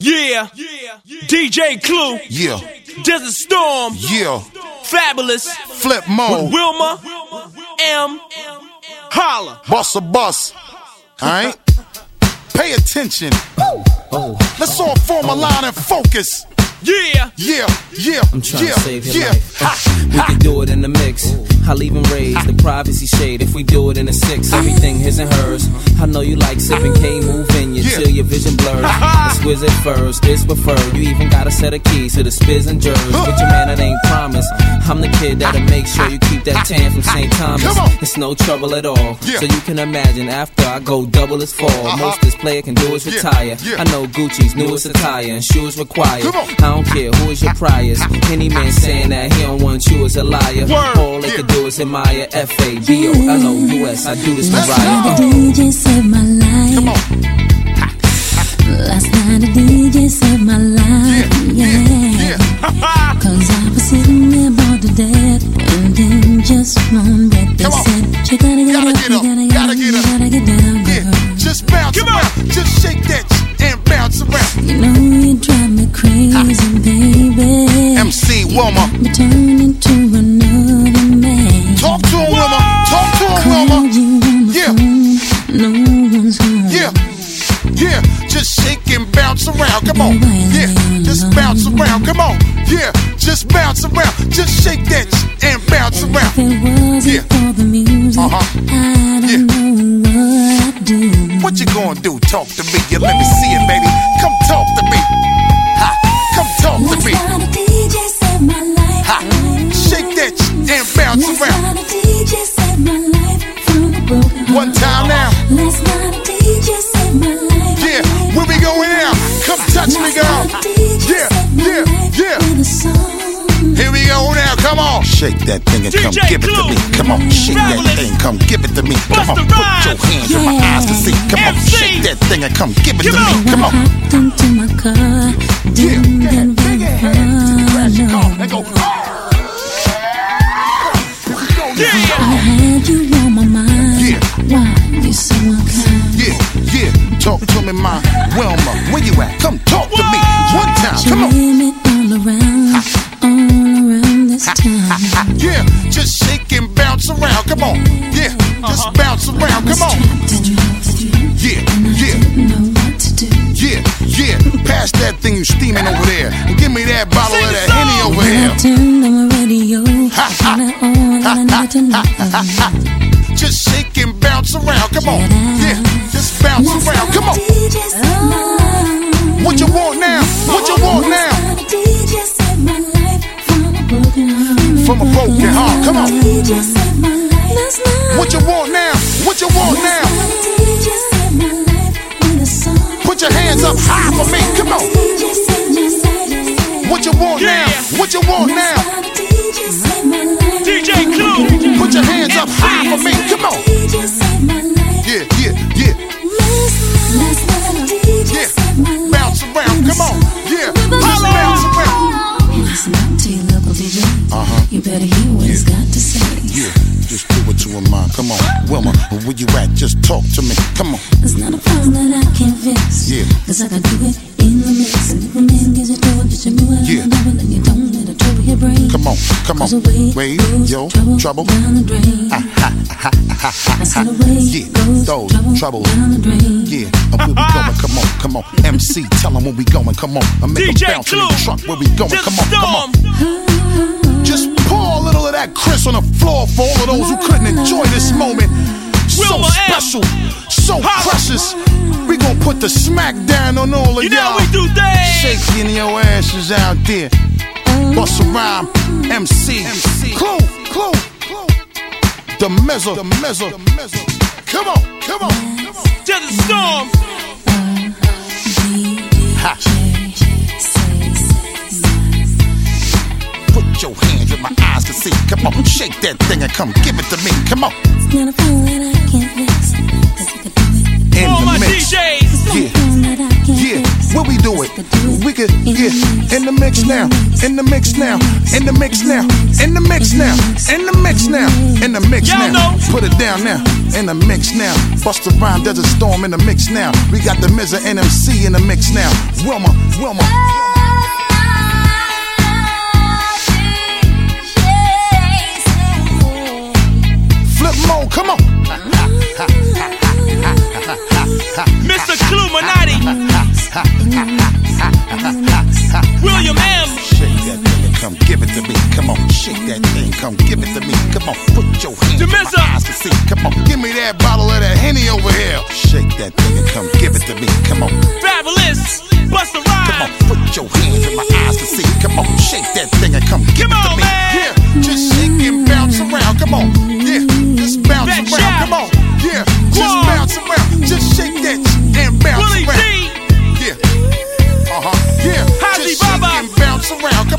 Yeah. Yeah. DJ Clue. Yeah. Desert Storm. Yeah. Fabolous. Flip mode. With Wilma. M. Holla. Bust a bus. Alright? Pay attention. Let's all form a line and focus. Yeah. Yeah, yeah, I'm trying yeah, to save your yeah. life. Ha, We can do it in the mix. I'll even raise the privacy shade if we do it in a six. Everything his and hers. I know you like sipping K, move in you till your vision blurs. Exquisite furs, this preferred. You even got a set of keys to the spiz and jers. But your man, it ain't promise. I'm the kid that'll make sure you keep that tan from St. Thomas. It's no trouble at all. So you can imagine after I go double as fall. Uh-huh. Most this player can do is retire. I know Gucci's newest attire and shoes required. I don't care who is your priors. Any man saying that he don't want you is a liar. All they Yeah. could do is admire F A B O L O U S. I do this for Let's Ryan. go. The DJ saved my life. Come on. Do? Talk to me. You let me see it, baby. Come talk to me. Ha, come talk to me. night a DJ saved my life. Ha, shake that sh- and bounce around. night a DJ saved my life from a broken heart. One time now. Last night a DJ saved my life. Yeah, where we going now? Come touch me, girl. Yeah, yeah, yeah. With a song. Here we go now, come on. Shake that thing and come DJ give it to me. Come on, shake that thing, come give it to me. Come Busta on, put your Rhymes. hands in my eyes to see. Come on, shake that thing and come give it to Come me. on. Come on. Hopped into my car. Yeah, Didn't yeah, get bring your very hands to the far, crash no. car and go. I had you on my mind. Yeah. Why you so unkind? Yeah, yeah, talk to me, my Wilma. Where you at? Come talk to me one time. Come on. Shame it all around, all around this town. Yeah, just shake and bounce around. Come on. Yeah, just Uh-huh. bounce around. Come on. Yeah, yeah. Know what to do. Yeah, yeah, pass that thing you steaming over there. And give me that bottle of that Henny over here. I turned on my radio, Ha, ha. and I all that I need to know. Just shake and bounce around. Come on. Yeah, just bounce around. Come on. DJ saved my life. What you want now? What you want now? Heart. From a broken heart. Come on. DJ saved my life. Last night. What you want now? What you want now? Last night a DJ saved my life with a song. Put your hands up high for me. Come on. DJ saved my life. What you want now? What you want now? Wilma, where you at? Just talk to me. Come on. It's not a problem that I can't fix. Yeah. Cause I can do it in the mix. And if a man gives it to her, just do it Yeah. on double and you don't let it trouble your brain. Come on, come on. Cause away Wait, goes yo, trouble, trouble. down the drain. Ah, ha, ha, ha, ha, I said away Yeah, goes those trouble, trouble. down the drain. Yeah, and where we going? Come on, come on. MC, tell them where we going. Come on. I make DJ them bounce in the Clue. truck. Where we going? Desert Come on, come on. Just pour a little of that Chris on the floor for all of those who couldn't enjoy this moment. So Wilma M. special, so Holla. precious. We gon' put the smack down on all of You know y'all. we do things. Shaking your asses out there. Bust a rhyme, MC, Clue, Clue, Clue. The mezzo, the mezzo, the. Come on, come on, come on. Desert Storm. Ha. Put your hands where my eyes can see. Come on, shake that thing and come give it to me. Come on, It's not a problem that I can't fix. Cause I can do it. in All the my mix. DJs. Yeah, Problem that I can't yeah. fix. Where we do it? it. We could get in the mix now, in the mix now, in the mix now, in the mix now, in the mix now, in the mix now. Put it down now, in the mix now. Bust a rhyme, there's a storm in the mix now. We got the Mizza NMC in the mix now. Wilma, Wilma. Flip Mr. Cluminati. William M. Shake that thing and come give it to me. Come on, shake that thing, come give it to me. Come on, put your hands in my eyes to see. Come on, give me that bottle of that henny over here. Shake that thing and come give it to me. Come on, Fabolous. Busta come on, put your hands in my eyes to see. Come on, shake that thing and come give Come it to me. man. Yeah,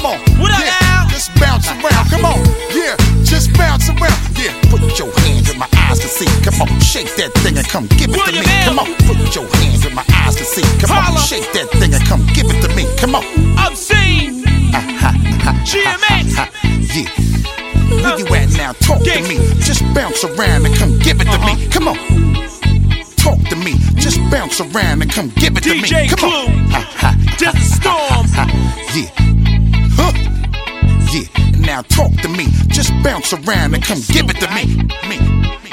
on. What up, yeah. now? Just bounce around. Come on. Yeah. Just bounce around. Yeah. Put your hands in my eyes to see. Come on. Shake that thing and come give it William to me. M. Come on. Put your hands in my eyes to see. Come Holla. on. Shake that thing and come give it to me. Come on. Obscene. GMX. Uh-huh, uh-huh, uh-huh, yeah. Where you at now? Talk to me. Just bounce around and come give it to me. Uh-huh. Come on. Talk to me. Just bounce around and come give it to me. Come Clue. on. Ha, ha, Desert Storm. Now talk to me. Just bounce around and come give it to me. Me.